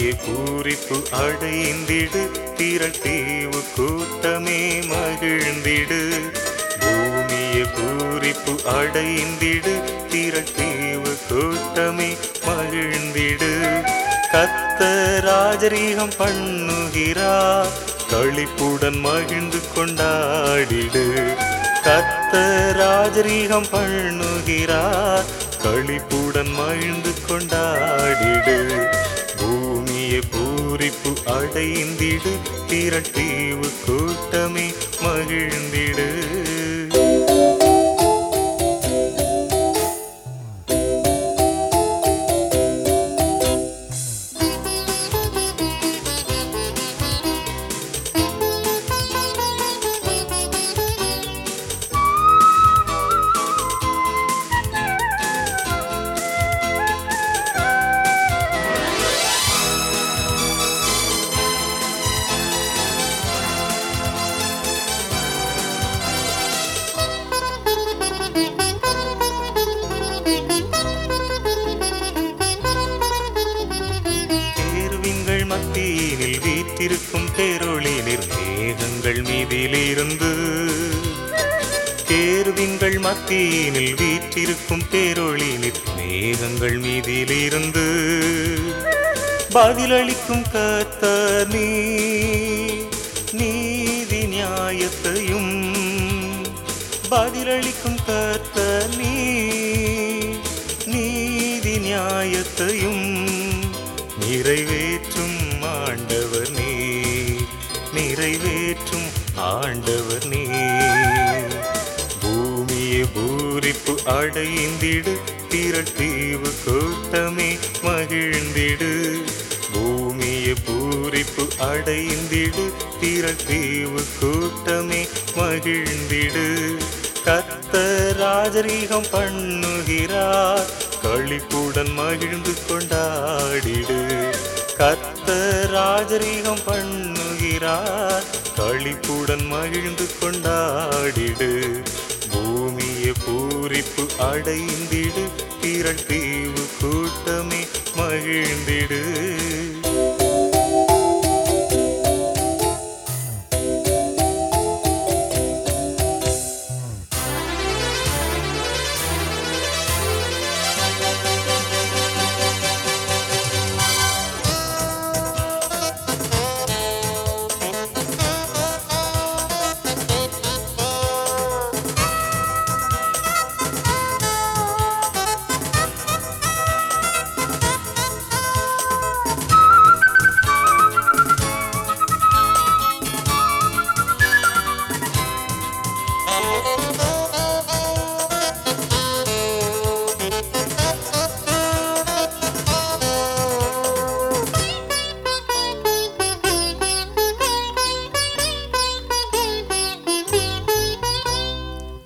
பூரிப்பு அடைந்திடு. திரட்டீவு கூட்டமே மகிழ்ந்திடு. பூமிய பூரிப்பு அடைந்திடு. திரட்டீவு கூட்டமே மகிழ்ந்திடு. கத்த ராஜரீகம் பண்ணுகிறா. களிப்புடன் மகிழ்ந்து கொண்டாடிடு. கத்த ராஜரீகம் பண்ணுகிறார் களிப்புடன் மகிழ்ந்து கொண்டாடிடு. பூரிப்பு அடைந்திடு திரட்டீவு கூட்டமே மகிழ்ந்திடு. வீற்றிருக்கும் பேரொளினில் மேகங்கள் மீதிலிருந்து தேர்விங்கள் மத்தியினில் வீற்றிருக்கும் பேரொளினில் மேகங்கள் மீதிலிருந்து பதிலளிக்கும் கர்த்தர் நீ நீதி நியாயத்தையும் பதிலளிக்கும் கர்த்தர் நீ நீதி நியாயத்தையும் நிறைவேற்றும். நிறைவேற்றும் ஆண்டவர் நீ பூமியை பூரிப்பு அடைந்திடு திரட்டீவு கூட்டமே மகிழ்ந்திடு. பூமியை பூரிப்பு அடைந்திடு திரட்டீவு கூட்டமே மகிழ்ந்திடு. கத்த ராஜரீகம் பண்ணுகிறார் களிப்புடன் மகிழ்ந்து கொண்டாடிடு. கத்த ராஜரீகம் பண்ணுகிறார் களிப்புடன் மகிழ்ந்து கொண்டாடிடு. பூமியை பூரிப்பு அடைந்திடு. திரட்டீவு கூட்டமே மகிழ்ந்திடு.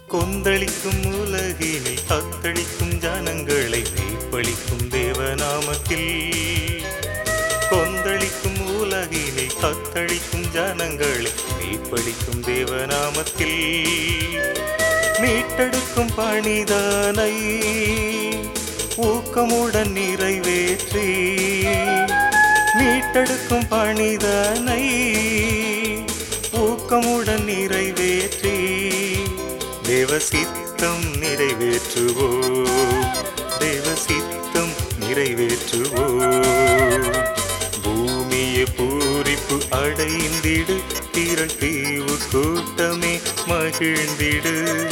கொந்தளிக்கும் உலகினை தத்தளிக்கும் ஜனங்களை தீப்பளிக்கும் தேவநாமத்தில் தத்தளிக்கும் ஜனங்களை மீட்பளிக்கும் தேவநாமத்தில் மீட்டெடுக்கும் பணிதானை ஊக்கமுடன் நிறைவேற்றி மீட்டெடுக்கும் பணிதானை ஊக்கமுடன் நிறைவேற்றி தேவசித்தம் நிறைவேற்றுவோ தேவசித்தம் நிறைவேற்று பூரிப்பு அடைந்திடு திரட்டீவு கூட்டமே மகிழ்ந்திடு.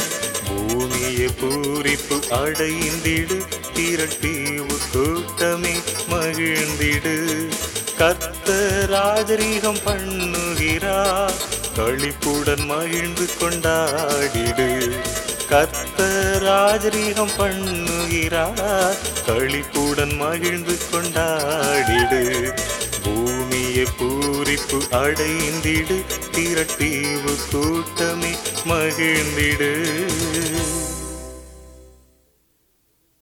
பூமியை பூரிப்பு அடைந்திடு. திரட்டீவு கூட்டமே மகிழ்ந்திடு. கத்த ராஜரீகம் பண்ணுகிறார். களிப்புடன் மகிழ்ந்து கொண்டாடிடு. கத்த ராஜரீகம் பண்ணுகிறார். களிப்புடன் மகிழ்ந்து கொண்டாடிடு. பூமியை பூ பூரிப்பு அடைந்திடு திரட்டீவு கூட்டமே மகிழ்ந்திடு.